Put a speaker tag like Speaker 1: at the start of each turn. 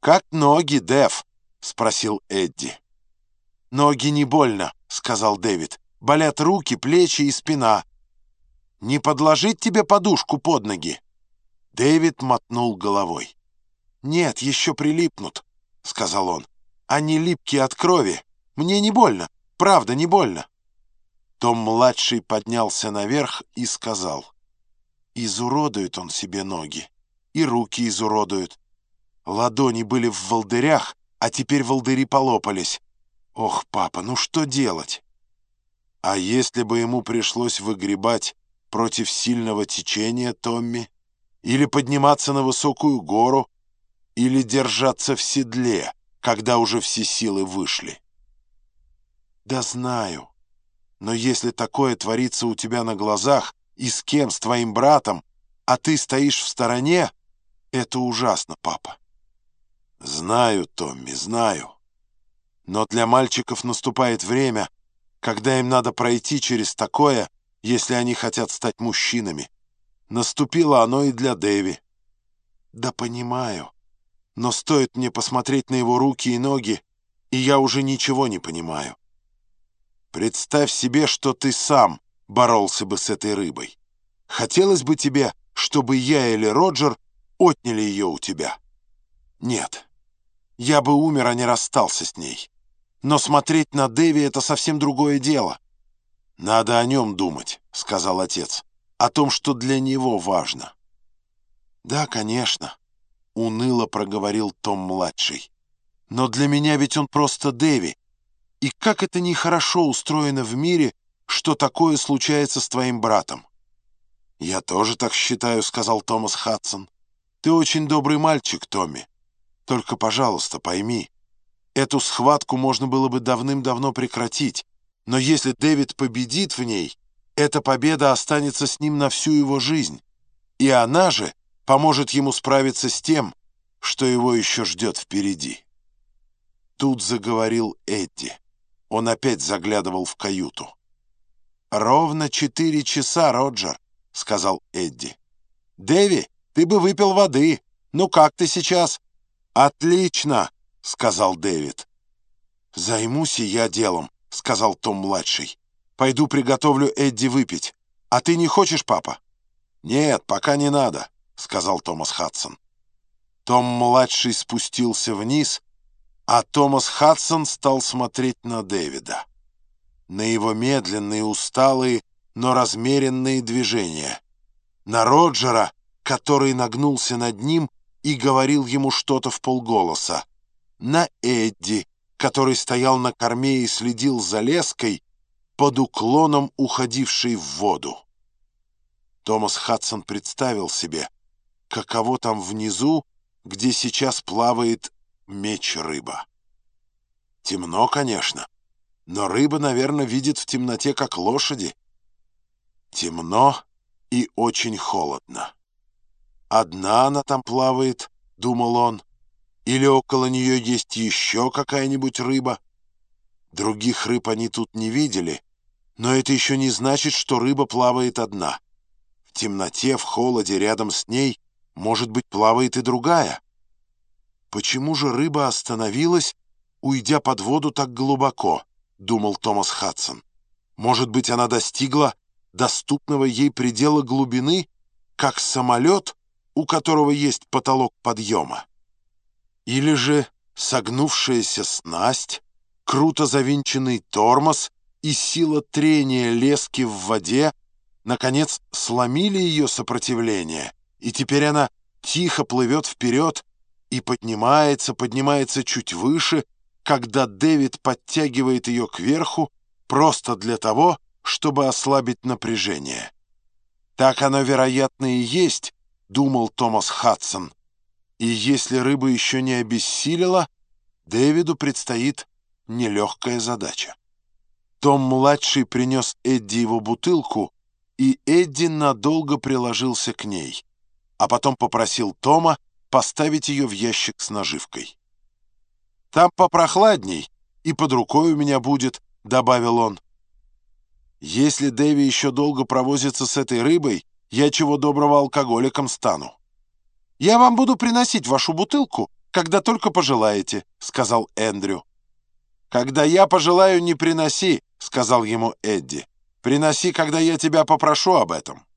Speaker 1: «Как ноги, Дэв?» — спросил Эдди. «Ноги не больно», — сказал Дэвид. «Болят руки, плечи и спина. Не подложить тебе подушку под ноги?» Дэвид мотнул головой. «Нет, еще прилипнут», — сказал он. «Они липкие от крови. Мне не больно. Правда, не больно». Том-младший поднялся наверх и сказал. «Изуродует он себе ноги. И руки изуродует. Ладони были в волдырях, а теперь волдыри полопались. Ох, папа, ну что делать?» «А если бы ему пришлось выгребать против сильного течения, Томми? Или подниматься на высокую гору? Или держаться в седле, когда уже все силы вышли?» «Да знаю. Но если такое творится у тебя на глазах, и с кем, с твоим братом, а ты стоишь в стороне, это ужасно, папа». «Знаю, Томми, знаю. Но для мальчиков наступает время, когда им надо пройти через такое, если они хотят стать мужчинами. Наступило оно и для Дэви». «Да понимаю. Но стоит мне посмотреть на его руки и ноги, и я уже ничего не понимаю. Представь себе, что ты сам боролся бы с этой рыбой. Хотелось бы тебе, чтобы я или Роджер отняли ее у тебя? Нет. Я бы умер, а не расстался с ней. Но смотреть на Дэви — это совсем другое дело. «Надо о нем думать», — сказал отец. «О том, что для него важно». «Да, конечно», — уныло проговорил Том-младший. «Но для меня ведь он просто Дэви. И как это нехорошо устроено в мире, что такое случается с твоим братом». «Я тоже так считаю», — сказал Томас Хадсон. «Ты очень добрый мальчик, Томми. Только, пожалуйста, пойми, эту схватку можно было бы давным-давно прекратить, но если Дэвид победит в ней, эта победа останется с ним на всю его жизнь, и она же поможет ему справиться с тем, что его еще ждет впереди. Тут заговорил Эдди. Он опять заглядывал в каюту. «Ровно четыре часа, Роджер», — сказал Эдди. «Дэви, ты бы выпил воды. Ну как ты сейчас?» «Отлично!» — сказал Дэвид. «Займусь и я делом», — сказал Том-младший. «Пойду приготовлю Эдди выпить. А ты не хочешь, папа?» «Нет, пока не надо», — сказал Томас Хадсон. Том-младший спустился вниз, а Томас Хадсон стал смотреть на Дэвида. На его медленные, усталые, но размеренные движения. На Роджера, который нагнулся над ним и говорил ему что-то в полголоса. На Эдди, который стоял на корме и следил за леской, под уклоном уходившей в воду. Томас Хадсон представил себе, каково там внизу, где сейчас плавает меч-рыба. Темно, конечно, но рыба, наверное, видит в темноте, как лошади. Темно и очень холодно. Одна она там плавает, думал он, или около нее есть еще какая-нибудь рыба. Других рыб они тут не видели, но это еще не значит, что рыба плавает одна. В темноте, в холоде, рядом с ней, может быть, плавает и другая. Почему же рыба остановилась, уйдя под воду так глубоко, думал Томас Хадсон. Может быть, она достигла доступного ей предела глубины, как самолет, у которого есть потолок подъема. Или же согнувшаяся снасть, круто завинченный тормоз и сила трения лески в воде, наконец, сломили ее сопротивление, и теперь она тихо плывет вперед и поднимается, поднимается чуть выше, когда Дэвид подтягивает ее кверху просто для того, чтобы ослабить напряжение. Так оно, вероятно, и есть, — думал Томас Хадсон. И если рыба еще не обессилила, Дэвиду предстоит нелегкая задача. Том-младший принес Эдди его бутылку, и Эдди надолго приложился к ней, а потом попросил Тома поставить ее в ящик с наживкой. «Там попрохладней, и под рукой у меня будет», — добавил он. «Если Дэви еще долго провозится с этой рыбой, я чего доброго алкоголиком стану. Я вам буду приносить вашу бутылку, когда только пожелаете», — сказал Эндрю. «Когда я пожелаю, не приноси», — сказал ему Эдди. «Приноси, когда я тебя попрошу об этом».